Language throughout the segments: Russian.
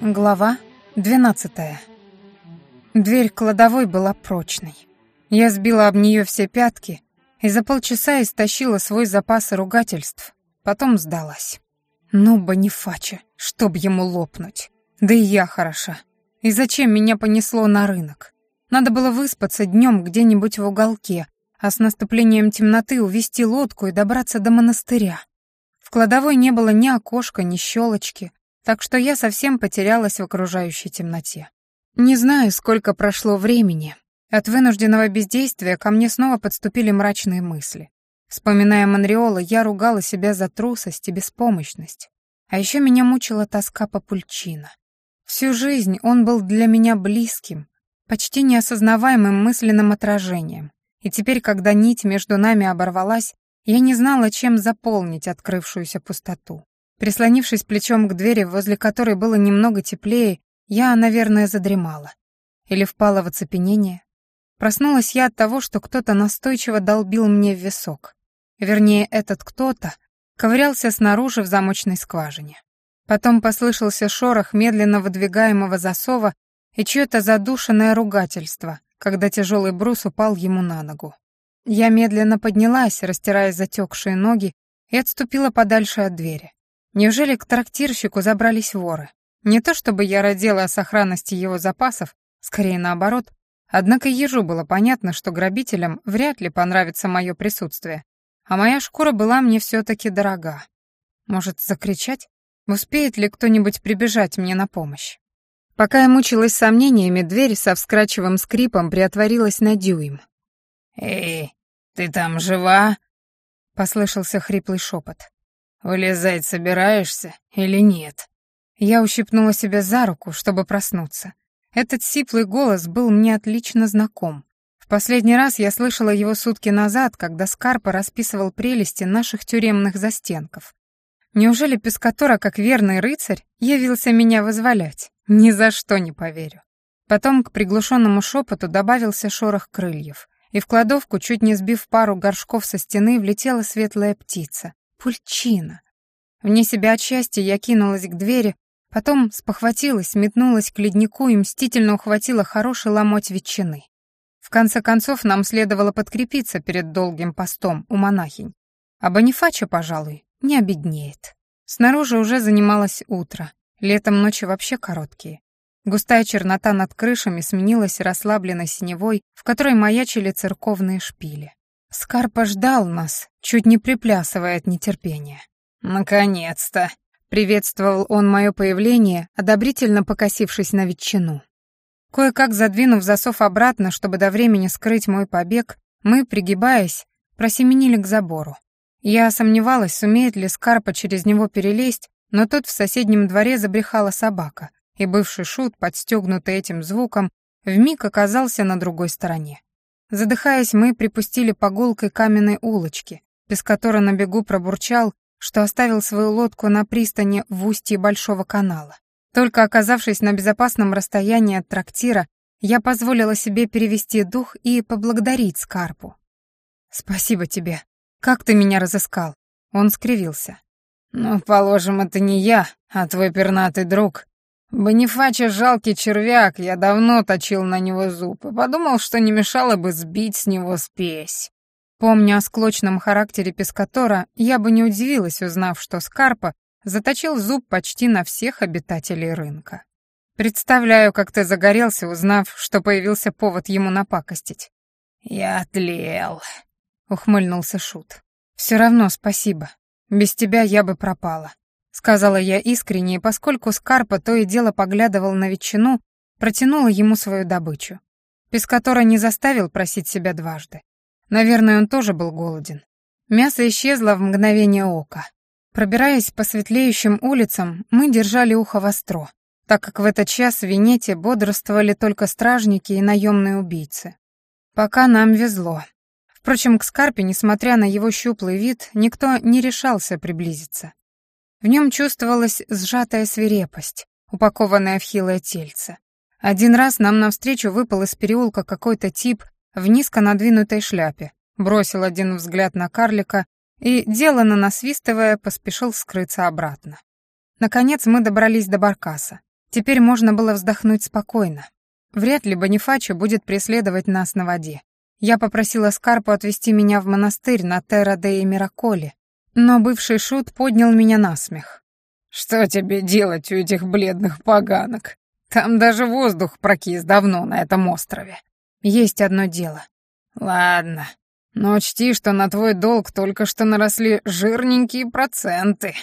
Глава двенадцатая. Дверь кладовой была прочной. Я сбила об нее все пятки и за полчаса истощила свой запас ругательств, потом сдалась. Ну, Бонифаче, чтоб ему лопнуть. Да и я хороша. И зачем меня понесло на рынок? Надо было выспаться днем где-нибудь в уголке, а с наступлением темноты увести лодку и добраться до монастыря. В кладовой не было ни окошка, ни щелочки, так что я совсем потерялась в окружающей темноте. Не знаю, сколько прошло времени. От вынужденного бездействия ко мне снова подступили мрачные мысли. Вспоминая Монреола, я ругала себя за трусость и беспомощность. А еще меня мучила тоска по Пульчино. Всю жизнь он был для меня близким, почти неосознаваемым мысленным отражением. И теперь, когда нить между нами оборвалась, я не знала, чем заполнить открывшуюся пустоту. Прислонившись плечом к двери, возле которой было немного теплее, я, наверное, задремала. Или впала в оцепенение. Проснулась я от того, что кто-то настойчиво долбил мне в висок. Вернее, этот кто-то ковырялся снаружи в замочной скважине. Потом послышался шорох медленно выдвигаемого засова и чье-то задушенное ругательство, когда тяжелый брус упал ему на ногу. Я медленно поднялась, растирая затекшие ноги, и отступила подальше от двери. Неужели к трактирщику забрались воры? Не то чтобы я родила о сохранности его запасов, скорее наоборот, однако ежу было понятно, что грабителям вряд ли понравится мое присутствие, а моя шкура была мне все-таки дорога. Может, закричать? Успеет ли кто-нибудь прибежать мне на помощь? Пока я мучилась сомнениями, дверь со вскрачивым скрипом приотворилась на дюйм. «Эй, ты там жива?» — послышался хриплый шепот. «Вылезать собираешься или нет?» Я ущипнула себя за руку, чтобы проснуться. Этот сиплый голос был мне отлично знаком. В последний раз я слышала его сутки назад, когда Скарпа расписывал прелести наших тюремных застенков. Неужели Пескатора, как верный рыцарь, явился меня вызволять? Ни за что не поверю. Потом к приглушенному шепоту добавился шорох крыльев, и в кладовку, чуть не сбив пару горшков со стены, влетела светлая птица. Пульчина. Вне себя от счастья я кинулась к двери, Потом спохватилась, метнулась к леднику и мстительно ухватила хороший ломоть ветчины. В конце концов, нам следовало подкрепиться перед долгим постом у монахинь. А Бонифачо, пожалуй, не обеднеет. Снаружи уже занималось утро. Летом ночи вообще короткие. Густая чернота над крышами сменилась расслабленной синевой, в которой маячили церковные шпили. Скарпа ждал нас, чуть не приплясывая от нетерпения. «Наконец-то!» Приветствовал он мое появление, одобрительно покосившись на ветчину. Кое-как задвинув засов обратно, чтобы до времени скрыть мой побег, мы, пригибаясь, просеменили к забору. Я сомневалась, сумеет ли Скарпа через него перелезть, но тут в соседнем дворе забрехала собака, и бывший шут, подстегнутый этим звуком, вмиг оказался на другой стороне. Задыхаясь, мы припустили по гулкой каменной улочке, без которой на бегу пробурчал, что оставил свою лодку на пристани в устье Большого канала. Только оказавшись на безопасном расстоянии от трактира, я позволила себе перевести дух и поблагодарить Скарпу. «Спасибо тебе. Как ты меня разыскал?» Он скривился. «Ну, положим, это не я, а твой пернатый друг. Бонифача жалкий червяк, я давно точил на него зуб и подумал, что не мешало бы сбить с него спесь. Помня о склочном характере Пескатора, я бы не удивилась, узнав, что Скарпа заточил зуб почти на всех обитателей рынка. Представляю, как ты загорелся, узнав, что появился повод ему напакостить. «Я отлел», — ухмыльнулся Шут. «Все равно спасибо. Без тебя я бы пропала», — сказала я искренне, поскольку Скарпа то и дело поглядывал на ветчину, протянула ему свою добычу. Пескатора не заставил просить себя дважды. Наверное, он тоже был голоден. Мясо исчезло в мгновение ока. Пробираясь по светлеющим улицам, мы держали ухо востро, так как в этот час в Венете бодрствовали только стражники и наемные убийцы. Пока нам везло. Впрочем, к Скарпе, несмотря на его щуплый вид, никто не решался приблизиться. В нем чувствовалась сжатая свирепость, упакованная в хилое тельце. Один раз нам навстречу выпал из переулка какой-то тип в низко надвинутой шляпе, бросил один взгляд на карлика и, делано насвистывая, поспешил скрыться обратно. Наконец мы добрались до Баркаса. Теперь можно было вздохнуть спокойно. Вряд ли Бонифачо будет преследовать нас на воде. Я попросила Скарпу отвезти меня в монастырь на Терра де Мираколе, но бывший шут поднял меня на смех. «Что тебе делать у этих бледных поганок? Там даже воздух прокис давно на этом острове. Есть одно дело. Ладно, но учти, что на твой долг только что наросли жирненькие проценты».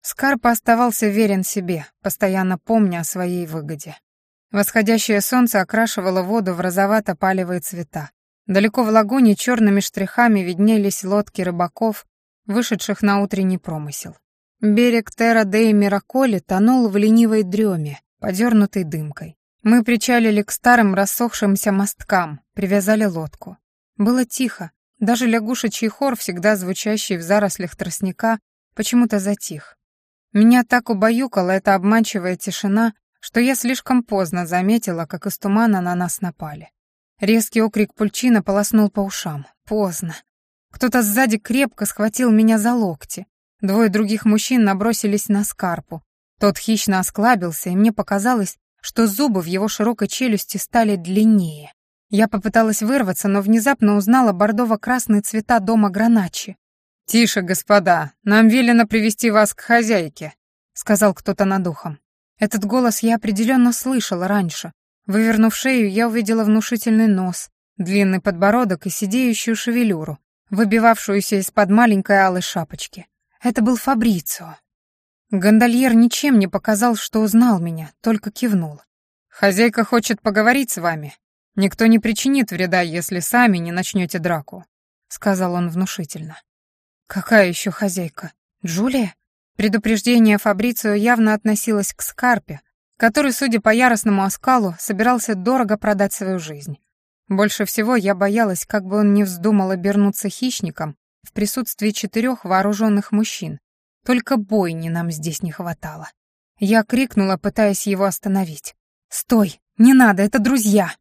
Скарпа оставался верен себе, постоянно помня о своей выгоде. Восходящее солнце окрашивало воду в розовато-палевые цвета. Далеко в лагуне черными штрихами виднелись лодки рыбаков, вышедших на утренний промысел. Берег Терра де Мираколи тонул в ленивой дреме, подернутой дымкой. Мы причалили к старым рассохшимся мосткам, привязали лодку. Было тихо, даже лягушечий хор, всегда звучащий в зарослях тростника, почему-то затих. Меня так убаюкала эта обманчивая тишина, что я слишком поздно заметила, как из тумана на нас напали. Резкий окрик пульчина полоснул по ушам. Поздно. Кто-то сзади крепко схватил меня за локти. Двое других мужчин набросились на скарпу. Тот хищно осклабился, и мне показалось, что зубы в его широкой челюсти стали длиннее. Я попыталась вырваться, но внезапно узнала бордово-красные цвета дома Граначи. «Тише, господа, нам велено привести вас к хозяйке», — сказал кто-то над ухом. Этот голос я определенно слышала раньше. Вывернув шею, я увидела внушительный нос, длинный подбородок и сидеющую шевелюру, выбивавшуюся из-под маленькой алой шапочки. Это был Фабрицио. Гондольер ничем не показал, что узнал меня, только кивнул. «Хозяйка хочет поговорить с вами», Никто не причинит вреда, если сами не начнете драку», — сказал он внушительно. «Какая еще хозяйка? Джулия?» Предупреждение Фабрицио явно относилось к Скарпе, который, судя по яростному оскалу, собирался дорого продать свою жизнь. Больше всего я боялась, как бы он не вздумал обернуться хищником в присутствии четырех вооруженных мужчин. Только бойни нам здесь не хватало. Я крикнула, пытаясь его остановить. «Стой! Не надо, это друзья!»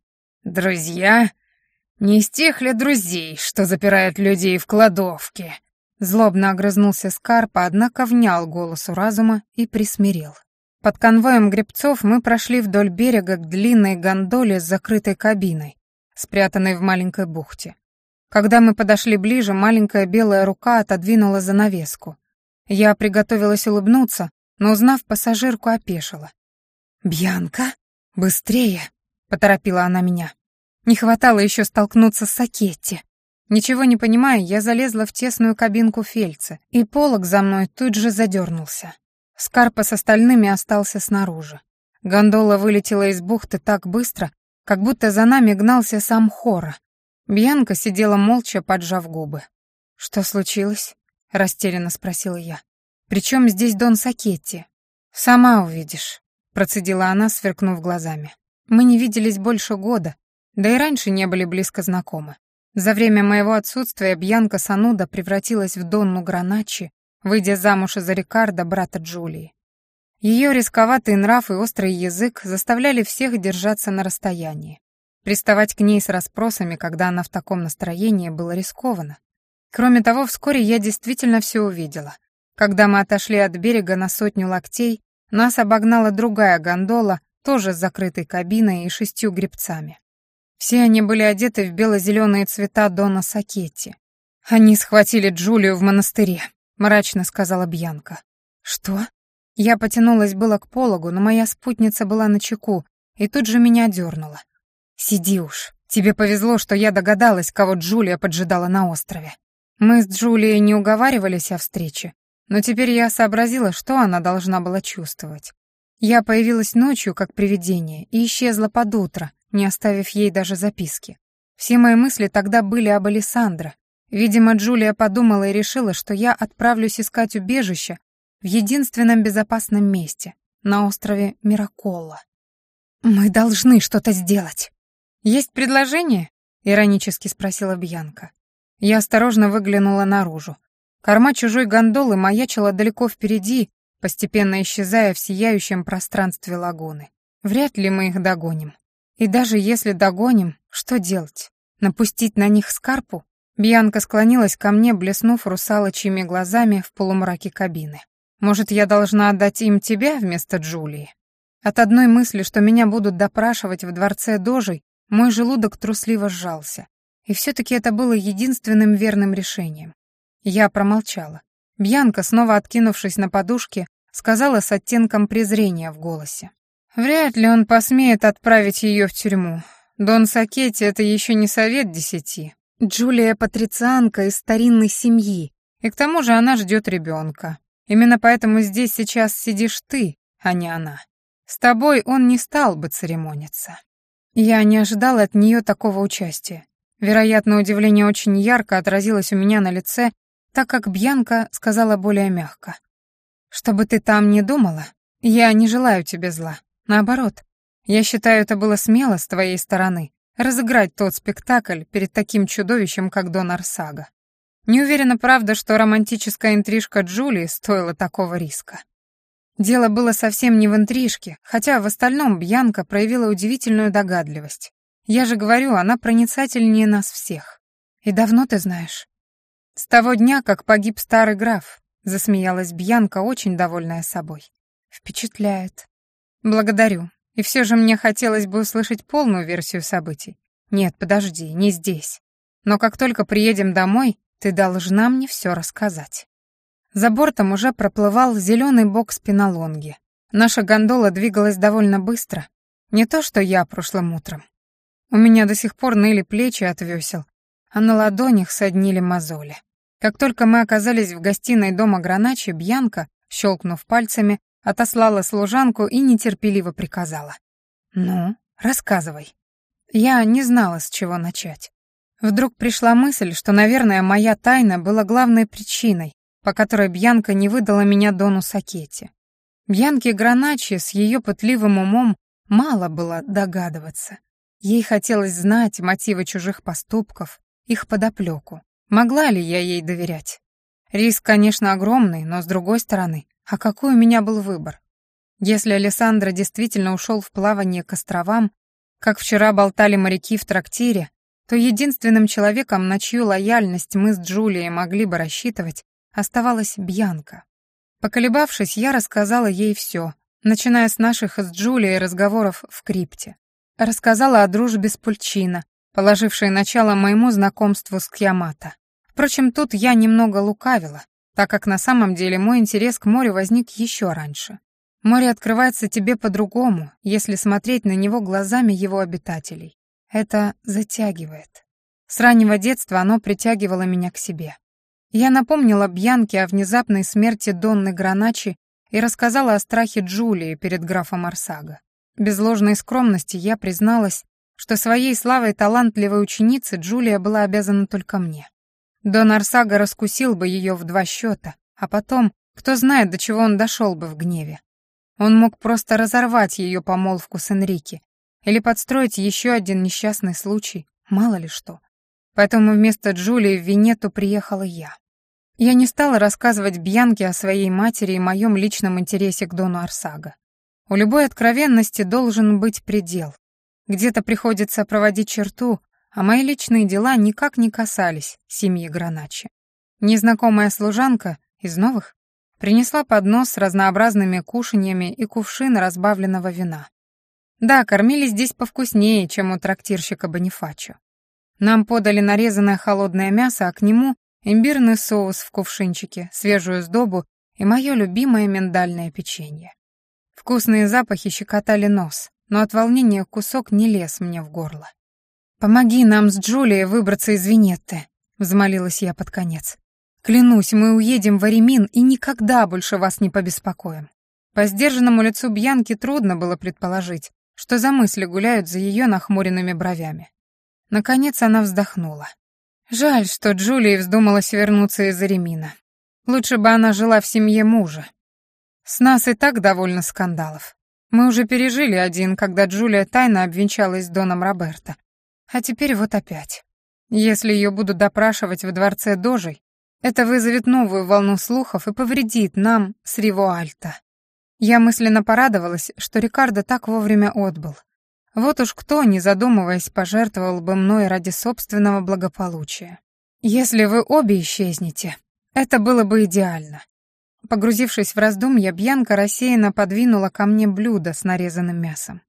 «Друзья? Не из тех ли друзей, что запирают людей в кладовке?» Злобно огрызнулся Скарпа, однако внял голосу разума и присмирел. Под конвоем гребцов мы прошли вдоль берега к длинной гондоле с закрытой кабиной, спрятанной в маленькой бухте. Когда мы подошли ближе, маленькая белая рука отодвинула занавеску. Я приготовилась улыбнуться, но, узнав пассажирку, опешила. «Бьянка? Быстрее!» поторопила она меня. Не хватало еще столкнуться с Сакетти. Ничего не понимая, я залезла в тесную кабинку Фельца, и полог за мной тут же задернулся. Скарпа с остальными остался снаружи. Гондола вылетела из бухты так быстро, как будто за нами гнался сам Хора. Бьянка сидела молча, поджав губы. «Что случилось?» — растерянно спросила я. «При чем здесь Дон Сакетти?» «Сама увидишь», — процедила она, сверкнув глазами. Мы не виделись больше года, да и раньше не были близко знакомы. За время моего отсутствия Бьянка Сануда превратилась в Донну Граначи, выйдя замуж за Рикардо, брата Джулии. Ее рисковатый нрав и острый язык заставляли всех держаться на расстоянии. Приставать к ней с расспросами, когда она в таком настроении, было рискованно. Кроме того, вскоре я действительно все увидела. Когда мы отошли от берега на сотню локтей, нас обогнала другая гондола, тоже с закрытой кабиной и шестью гребцами. Все они были одеты в бело-зеленые цвета Дона Сакетти. «Они схватили Джулию в монастыре», — мрачно сказала Бьянка. «Что?» Я потянулась было к пологу, но моя спутница была на чеку и тут же меня дернула. «Сиди уж. Тебе повезло, что я догадалась, кого Джулия поджидала на острове. Мы с Джулией не уговаривались о встрече, но теперь я сообразила, что она должна была чувствовать. Я появилась ночью, как привидение, и исчезла под утро, не оставив ей даже записки. Все мои мысли тогда были об Александре. Видимо, Джулия подумала и решила, что я отправлюсь искать убежище в единственном безопасном месте, на острове Мираколла. «Мы должны что-то сделать». «Есть предложение?» — иронически спросила Бьянка. Я осторожно выглянула наружу. Корма чужой гондолы маячила далеко впереди, постепенно исчезая в сияющем пространстве лагуны. Вряд ли мы их догоним. И даже если догоним, что делать? Напустить на них скарпу? Бьянка склонилась ко мне, блеснув русалочьими глазами в полумраке кабины. «Может, я должна отдать им тебя вместо Джулии?» От одной мысли, что меня будут допрашивать в дворце Дожей, мой желудок трусливо сжался. И все-таки это было единственным верным решением. Я промолчала. Бьянка, снова откинувшись на подушке, сказала с оттенком презрения в голосе. «Вряд ли он посмеет отправить ее в тюрьму. Дон Сакетти — это еще не совет десяти. Джулия — патрицианка из старинной семьи, и к тому же она ждет ребенка. Именно поэтому здесь сейчас сидишь ты, а не она. С тобой он не стал бы церемониться. Я не ожидала от нее такого участия. Вероятно, удивление очень ярко отразилось у меня на лице, так как Бьянка сказала более мягко. «Чтобы ты там не думала, я не желаю тебе зла. Наоборот, я считаю, это было смело с твоей стороны разыграть тот спектакль перед таким чудовищем, как Дон Арсага. Не уверена, правда, что романтическая интрижка Джулии стоила такого риска. Дело было совсем не в интрижке, хотя в остальном Бьянка проявила удивительную догадливость. Я же говорю, она проницательнее нас всех. И давно ты знаешь? С того дня, как погиб старый граф, засмеялась Бьянка, очень довольная собой. Впечатляет. Благодарю. И все же мне хотелось бы услышать полную версию событий. Нет, подожди, не здесь. Но как только приедем домой, ты должна мне все рассказать. За бортом уже проплывал зеленый бок спинолонги. Наша гондола двигалась довольно быстро. Не то, что я прошлым утром. У меня до сих пор ныли плечи от весел, а на ладонях соднили мозоли. Как только мы оказались в гостиной дома Граначи, Бьянка, щелкнув пальцами, отослала служанку и нетерпеливо приказала. «Ну, рассказывай». Я не знала, с чего начать. Вдруг пришла мысль, что, наверное, моя тайна была главной причиной, по которой Бьянка не выдала меня Дону Сакетти. Бьянке Граначи с ее пытливым умом мало было догадываться. Ей хотелось знать мотивы чужих поступков, их подоплеку. Могла ли я ей доверять? Риск, конечно, огромный, но, с другой стороны, а какой у меня был выбор? Если Александра действительно ушел в плавание к островам, как вчера болтали моряки в трактире, то единственным человеком, на чью лояльность мы с Джулией могли бы рассчитывать, оставалась Бьянка. Поколебавшись, я рассказала ей все, начиная с наших с Джулией разговоров в крипте. Рассказала о дружбе с Пульчино, положившей начало моему знакомству с Кьямато. Впрочем, тут я немного лукавила, так как на самом деле мой интерес к морю возник еще раньше. Море открывается тебе по-другому, если смотреть на него глазами его обитателей. Это затягивает. С раннего детства оно притягивало меня к себе. Я напомнила Бьянке о внезапной смерти Донны Граначи и рассказала о страхе Джулии перед графом Арсага. Без ложной скромности я призналась, что своей славой талантливой ученицы Джулия была обязана только мне. Дон Арсага раскусил бы ее в два счета, а потом, кто знает, до чего он дошел бы в гневе. Он мог просто разорвать ее помолвку с Энрике или подстроить еще один несчастный случай, мало ли что. Поэтому вместо Джулии в Венету приехала я. Я не стала рассказывать Бьянке о своей матери и моем личном интересе к Дону Арсага. У любой откровенности должен быть предел. Где-то приходится проводить черту, а мои личные дела никак не касались семьи Граначи. Незнакомая служанка из новых принесла поднос с разнообразными кушаньями и кувшин разбавленного вина. Да, кормили здесь повкуснее, чем у трактирщика Бонифачо. Нам подали нарезанное холодное мясо, а к нему имбирный соус в кувшинчике, свежую сдобу и мое любимое миндальное печенье. Вкусные запахи щекотали нос, но от волнения кусок не лез мне в горло. «Помоги нам с Джулией выбраться из Венетты», — взмолилась я под конец. «Клянусь, мы уедем в Аремин и никогда больше вас не побеспокоим». По сдержанному лицу Бьянки трудно было предположить, что за мысли гуляют за ее нахмуренными бровями. Наконец она вздохнула. Жаль, что Джулии вздумалась вернуться из Ремина. Лучше бы она жила в семье мужа. С нас и так довольно скандалов. Мы уже пережили один, когда Джулия тайно обвенчалась с Доном Роберто. А теперь вот опять. Если ее будут допрашивать в дворце Дожей, это вызовет новую волну слухов и повредит нам с Ривуальто. Я мысленно порадовалась, что Рикардо так вовремя отбыл. Вот уж кто, не задумываясь, пожертвовал бы мной ради собственного благополучия. Если вы обе исчезнете, это было бы идеально. Погрузившись в раздумья, Бьянка рассеянно подвинула ко мне блюдо с нарезанным мясом.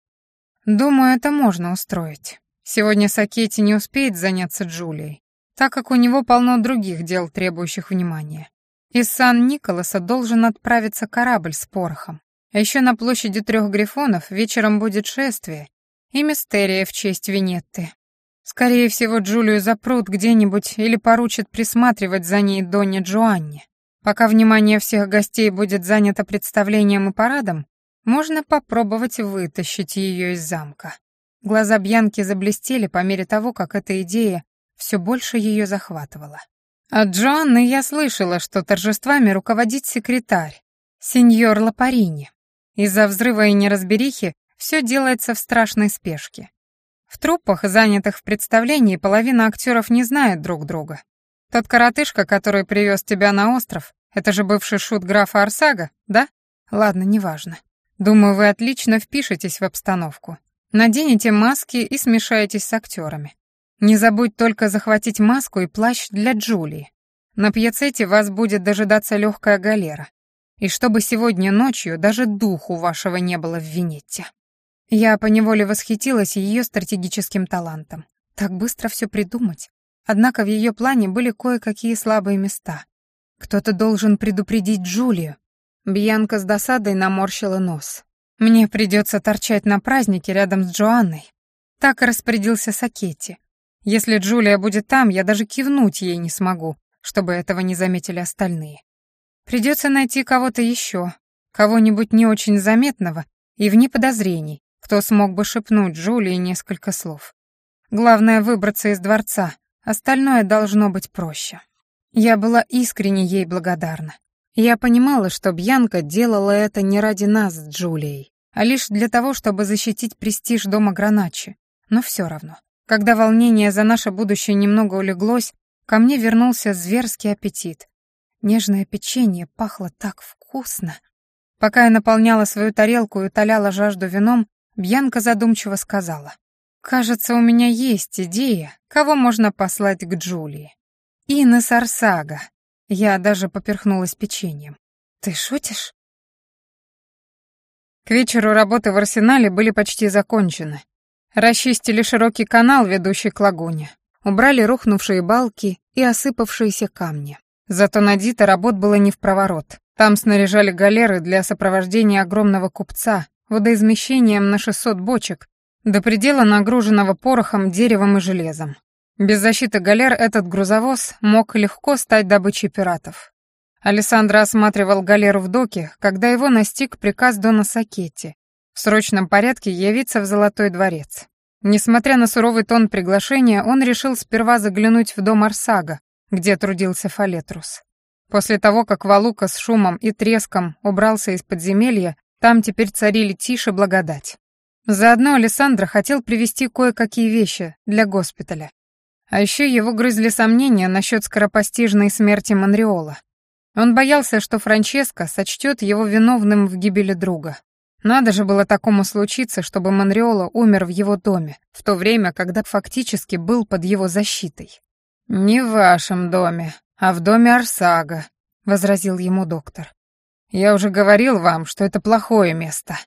Думаю, это можно устроить. Сегодня Сакетти не успеет заняться Джулией, так как у него полно других дел, требующих внимания. Из Сан-Николаса должен отправиться корабль с порохом. А еще на площади трех грифонов вечером будет шествие и мистерия в честь Винетты. Скорее всего, Джулию запрут где-нибудь или поручат присматривать за ней Донне Джоанне. Пока внимание всех гостей будет занято представлением и парадом, можно попробовать вытащить ее из замка. Глаза Бьянки заблестели по мере того, как эта идея все больше ее захватывала. От Джоанны я слышала, что торжествами руководит секретарь, сеньор Лапарини. Из-за взрыва и неразберихи все делается в страшной спешке. В труппах, занятых в представлении, половина актеров не знает друг друга. Тот коротышка, который привез тебя на остров, это же бывший шут графа Арсага, да? Ладно, неважно. Думаю, вы отлично впишетесь в обстановку. Наденете маски и смешаетесь с актерами. Не забудь только захватить маску и плащ для Джулии. На пьяцете вас будет дожидаться легкая галера. И чтобы сегодня ночью даже духу вашего не было в Венетте. Я поневоле восхитилась ее стратегическим талантом. Так быстро все придумать. Однако в ее плане были кое-какие слабые места. Кто-то должен предупредить Джулию. Бьянка с досадой наморщила нос. Мне придется торчать на празднике рядом с Джоанной. Так распорядился Сакетти. Если Джулия будет там, я даже кивнуть ей не смогу, чтобы этого не заметили остальные. Придется найти кого-то еще, кого-нибудь не очень заметного и вне подозрений, кто смог бы шепнуть Джулии несколько слов. Главное — выбраться из дворца, остальное должно быть проще. Я была искренне ей благодарна. Я понимала, что Бьянка делала это не ради нас с Джулией, а лишь для того, чтобы защитить престиж дома Граначи, но все равно. Когда волнение за наше будущее немного улеглось, ко мне вернулся зверский аппетит. Нежное печенье пахло так вкусно. Пока я наполняла свою тарелку и утоляла жажду вином, Бьянка задумчиво сказала. «Кажется, у меня есть идея, кого можно послать к Джулии. Инна Сарсага». Я даже поперхнулась печеньем. «Ты шутишь?» К вечеру работы в арсенале были почти закончены. Расчистили широкий канал, ведущий к лагуне. Убрали рухнувшие балки и осыпавшиеся камни. Зато на Дита работ было не в проворот. Там снаряжали галеры для сопровождения огромного купца водоизмещением на 600 бочек, до предела нагруженного порохом, деревом и железом. Без защиты галер этот грузовоз мог легко стать добычей пиратов. Александр осматривал галеру в доке, когда его настиг приказ Дона Сакетти в срочном порядке явиться в Золотой дворец. Несмотря на суровый тон приглашения, он решил сперва заглянуть в дом Арсага, где трудился Фалетрус. После того, как Валука с шумом и треском убрался из подземелья, там теперь царили тише благодать. Заодно Александр хотел привезти кое-какие вещи для госпиталя. А еще его грызли сомнения насчет скоропостижной смерти Монреола. Он боялся, что Франческо сочтет его виновным в гибели друга. Надо же было такому случиться, чтобы Монреоло умер в его доме, в то время, когда фактически был под его защитой. «Не в вашем доме, а в доме Арсага», — возразил ему доктор. «Я уже говорил вам, что это плохое место».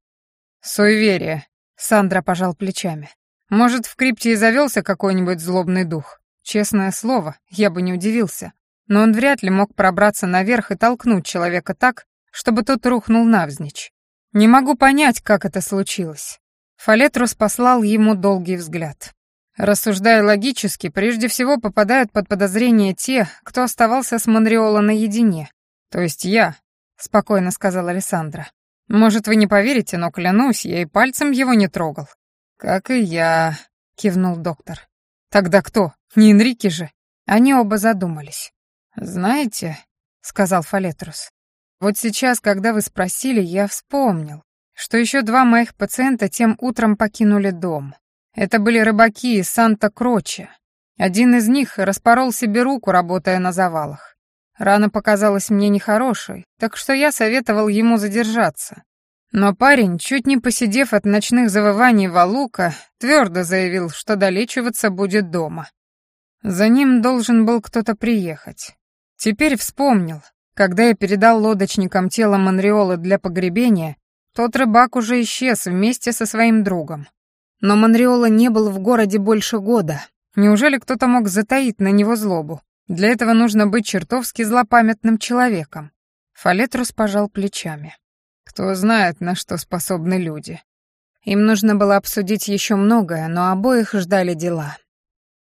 «Суеверие», — Сандра пожал плечами. «Может, в крипте и завелся какой-нибудь злобный дух? Честное слово, я бы не удивился. Но он вряд ли мог пробраться наверх и толкнуть человека так, чтобы тот рухнул навзничь. Не могу понять, как это случилось. Фалетрус послал ему долгий взгляд. Рассуждая логически, прежде всего попадают под подозрение те, кто оставался с Монреола наедине. То есть я, спокойно сказал Александра. Может, вы не поверите, но клянусь, я и пальцем его не трогал. Как и я, кивнул доктор. Тогда кто? Не Энрике же. Они оба задумались. Знаете, сказал Фалетрус, вот сейчас, когда вы спросили, я вспомнил, что еще два моих пациента тем утром покинули дом. Это были рыбаки из Санта-Кроче. Один из них распорол себе руку, работая на завалах. Рана показалась мне нехорошей, так что я советовал ему задержаться. Но парень, чуть не посидев от ночных завываний Валука, твердо заявил, что долечиваться будет дома. За ним должен был кто-то приехать. Теперь вспомнил, когда я передал лодочникам тело Монреола для погребения, тот рыбак уже исчез вместе со своим другом. Но Монреола не был в городе больше года. Неужели кто-то мог затаить на него злобу? Для этого нужно быть чертовски злопамятным человеком. Фалетрус пожал плечами. Кто знает, на что способны люди. Им нужно было обсудить еще многое, но обоих ждали дела.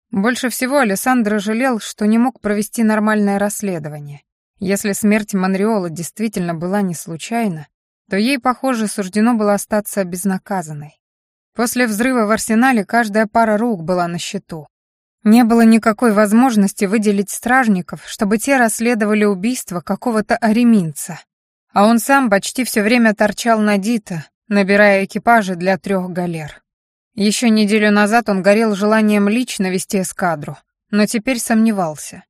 Больше всего Александр жалел, что не мог провести нормальное расследование. Если смерть Монреола действительно была не случайна, то ей, похоже, суждено было остаться безнаказанной. После взрыва в арсенале каждая пара рук была на счету. Не было никакой возможности выделить стражников, чтобы те расследовали убийство какого-то ареминца. А он сам почти все время торчал на Дита, набирая экипажи для трех галер. Еще неделю назад он горел желанием лично вести эскадру, но теперь сомневался.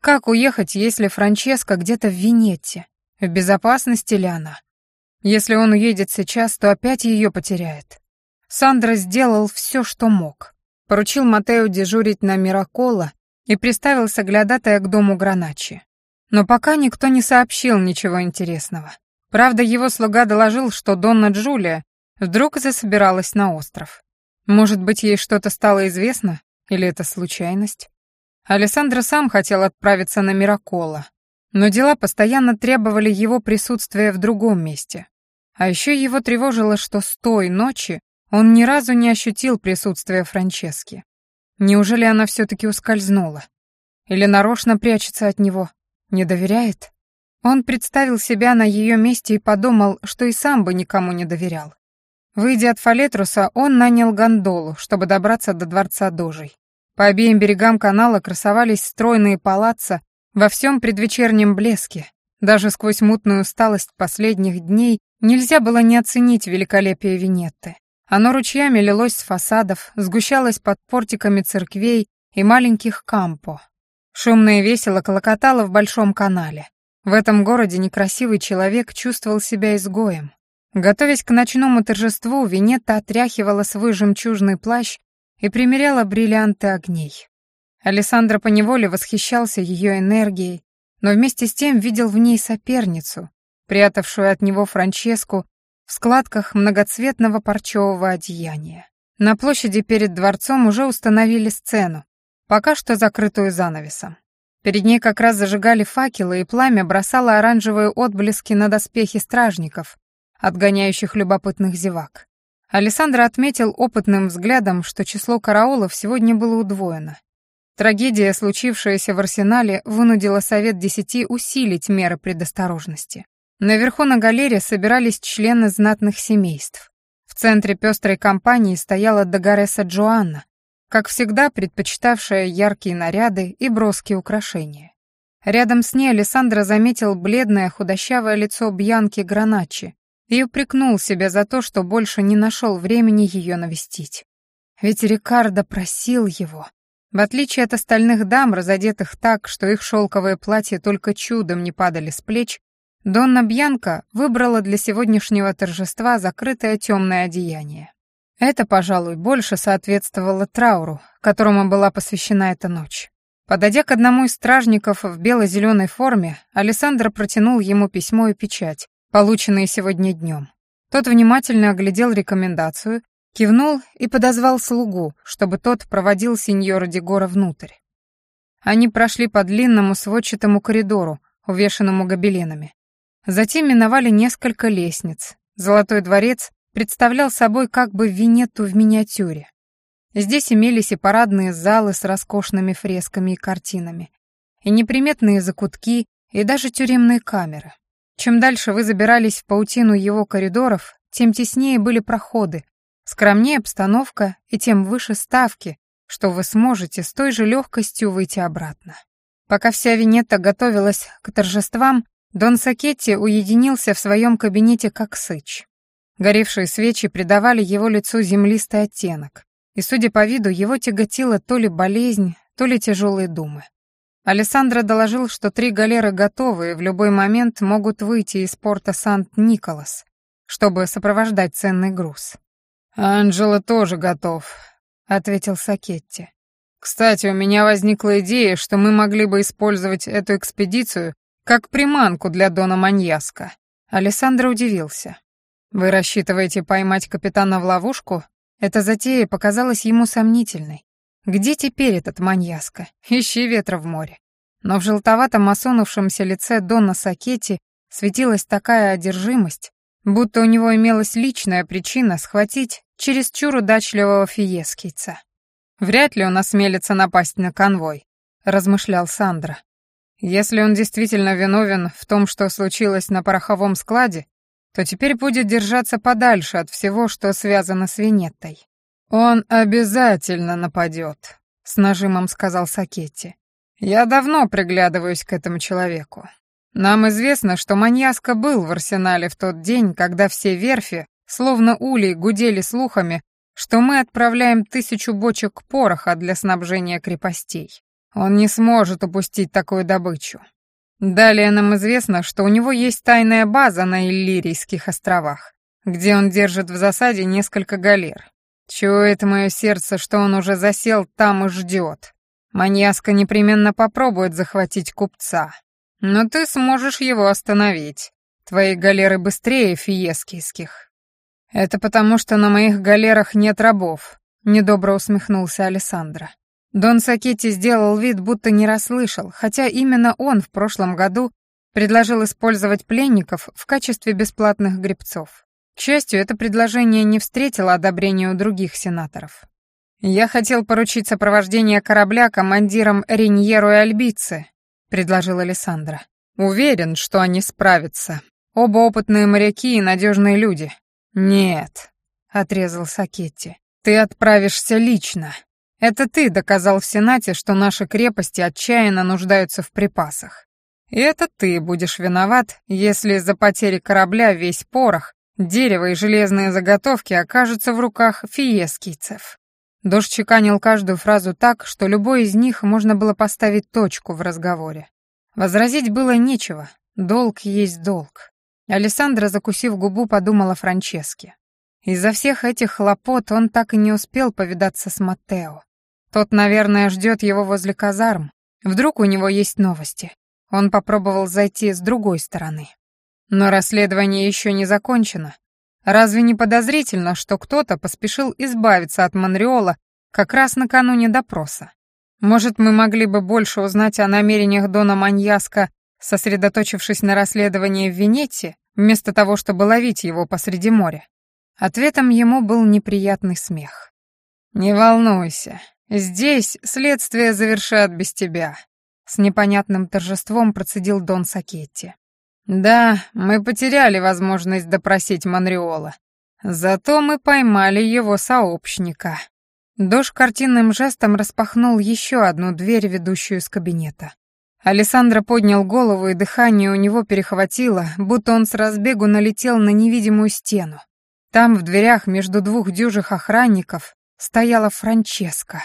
Как уехать, если Франческа где-то в Венете? В безопасности ли она? Если он уедет сейчас, то опять ее потеряет. Сандра сделал все, что мог. Поручил Матео дежурить на Миракола и приставил соглядатая к дому Граначи. Но пока никто не сообщил ничего интересного. Правда, его слуга доложил, что Донна Джулия вдруг засобиралась на остров. Может быть, ей что-то стало известно? Или это случайность? Алессандро сам хотел отправиться на Миракола, но дела постоянно требовали его присутствия в другом месте. А еще его тревожило, что с той ночи он ни разу не ощутил присутствия Франчески. Неужели она все-таки ускользнула? Или нарочно прячется от него? Не доверяет? Он представил себя на ее месте и подумал, что и сам бы никому не доверял. Выйдя от Фалетруса, он нанял гондолу, чтобы добраться до дворца Дожей. По обеим берегам канала красовались стройные палаца во всем предвечернем блеске. Даже сквозь мутную усталость последних дней нельзя было не оценить великолепие Венетты. Оно ручьями лилось с фасадов, сгущалось под портиками церквей и маленьких кампо. Шумно и весело колокотало в большом канале. В этом городе некрасивый человек чувствовал себя изгоем. Готовясь к ночному торжеству, Венетта отряхивала свой жемчужный плащ и примеряла бриллианты огней. Александра поневоле восхищался ее энергией, но вместе с тем видел в ней соперницу, прятавшую от него Франческу в складках многоцветного парчевого одеяния. На площади перед дворцом уже установили сцену, пока что закрытую занавесом. Перед ней как раз зажигали факелы, и пламя бросало оранжевые отблески на доспехи стражников, отгоняющих любопытных зевак. Александр отметил опытным взглядом, что число караулов сегодня было удвоено. Трагедия, случившаяся в арсенале, вынудила Совет Десяти усилить меры предосторожности. Наверху на галере собирались члены знатных семейств. В центре пестрой компании стояла Дагареса Джоанна, как всегда предпочитавшая яркие наряды и броские украшения. Рядом с ней Александра заметил бледное худощавое лицо Бьянки Граначи, и упрекнул себя за то, что больше не нашел времени ее навестить. Ведь Рикардо просил его. В отличие от остальных дам, разодетых так, что их шелковые платья только чудом не падали с плеч, Донна Бьянка выбрала для сегодняшнего торжества закрытое темное одеяние. Это, пожалуй, больше соответствовало трауру, которому была посвящена эта ночь. Подойдя к одному из стражников в бело-зеленой форме, Александр протянул ему письмо и печать, полученные сегодня днем. Тот внимательно оглядел рекомендацию, кивнул и подозвал слугу, чтобы тот проводил сеньора Дегора внутрь. Они прошли по длинному сводчатому коридору, увешанному гобеленами. Затем миновали несколько лестниц. Золотой дворец представлял собой как бы Венету в миниатюре. Здесь имелись и парадные залы с роскошными фресками и картинами, и неприметные закутки, и даже тюремные камеры. Чем дальше вы забирались в паутину его коридоров, тем теснее были проходы, скромнее обстановка и тем выше ставки, что вы сможете с той же легкостью выйти обратно. Пока вся Венета готовилась к торжествам, Дон Сакетти уединился в своем кабинете как сыч. Горевшие свечи придавали его лицу землистый оттенок, и, судя по виду, его тяготила то ли болезнь, то ли тяжелые думы. Алессандро доложил, что три галеры готовы и в любой момент могут выйти из порта Сант-Николас, чтобы сопровождать ценный груз. «Анджело тоже готов», — ответил Сакетти. Кстати, у меня возникла идея, что мы могли бы использовать эту экспедицию как приманку для Дона Маньяска. Александр удивился. Вы рассчитываете поймать капитана в ловушку? Эта затея показалась ему сомнительной. Где теперь этот маньяска? Ищи ветра в море. Но в желтоватом осунувшемся лице Дона Сакетти светилась такая одержимость, будто у него имелась личная причина схватить чересчур удачливого фиескийца. «Вряд ли он осмелится напасть на конвой», — размышлял Сандра. «Если он действительно виновен в том, что случилось на пороховом складе, то теперь будет держаться подальше от всего, что связано с Венеттой. «Он обязательно нападет», — с нажимом сказал Сакетти. «Я давно приглядываюсь к этому человеку. Нам известно, что маньяска был в арсенале в тот день, когда все верфи, словно улей, гудели слухами, что мы отправляем тысячу бочек пороха для снабжения крепостей. Он не сможет упустить такую добычу. Далее нам известно, что у него есть тайная база на Иллирийских островах, где он держит в засаде несколько галер. Чует мое сердце, что он уже засел там и ждет. Маньяска непременно попробует захватить купца. Но ты сможешь его остановить. Твои галеры быстрее фиескийских. Это потому, что на моих галерах нет рабов, недобро усмехнулся Александра. Дон Сакетти сделал вид, будто не расслышал, хотя именно он в прошлом году предложил использовать пленников в качестве бесплатных гребцов. К счастью, это предложение не встретило одобрения у других сенаторов. «Я хотел поручить сопровождение корабля командирам Риньеру и Альбице», — предложил Александра. «Уверен, что они справятся. Оба опытные моряки и надежные люди». «Нет», — отрезал Сакетти, — «ты отправишься лично. Это ты доказал в Сенате, что наши крепости отчаянно нуждаются в припасах. И это ты будешь виноват, если из-за потери корабля весь порох, дерево и железные заготовки окажутся в руках фиескийцев. Дож чеканил каждую фразу так, что любой из них можно было поставить точку в разговоре. Возразить было нечего, долг есть долг. Александра, закусив губу, подумала Франческе. Из-за всех этих хлопот он так и не успел повидаться с Маттео. Тот, наверное, ждет его возле казарм. Вдруг у него есть новости. Он попробовал зайти с другой стороны. Но расследование еще не закончено. Разве не подозрительно, что кто-то поспешил избавиться от Монреола как раз накануне допроса? Может, мы могли бы больше узнать о намерениях Дона Маньяска, сосредоточившись на расследовании в Венете, вместо того, чтобы ловить его посреди моря? Ответом ему был неприятный смех. «Не волнуйся, «Здесь следствие завершат без тебя», — с непонятным торжеством процедил Дон Сакетти. «Да, мы потеряли возможность допросить Монреола. Зато мы поймали его сообщника». Дош картинным жестом распахнул еще одну дверь, ведущую из кабинета. Александра поднял голову, и дыхание у него перехватило, будто он с разбегу налетел на невидимую стену. Там, в дверях между двух дюжих охранников, стояла Франческа.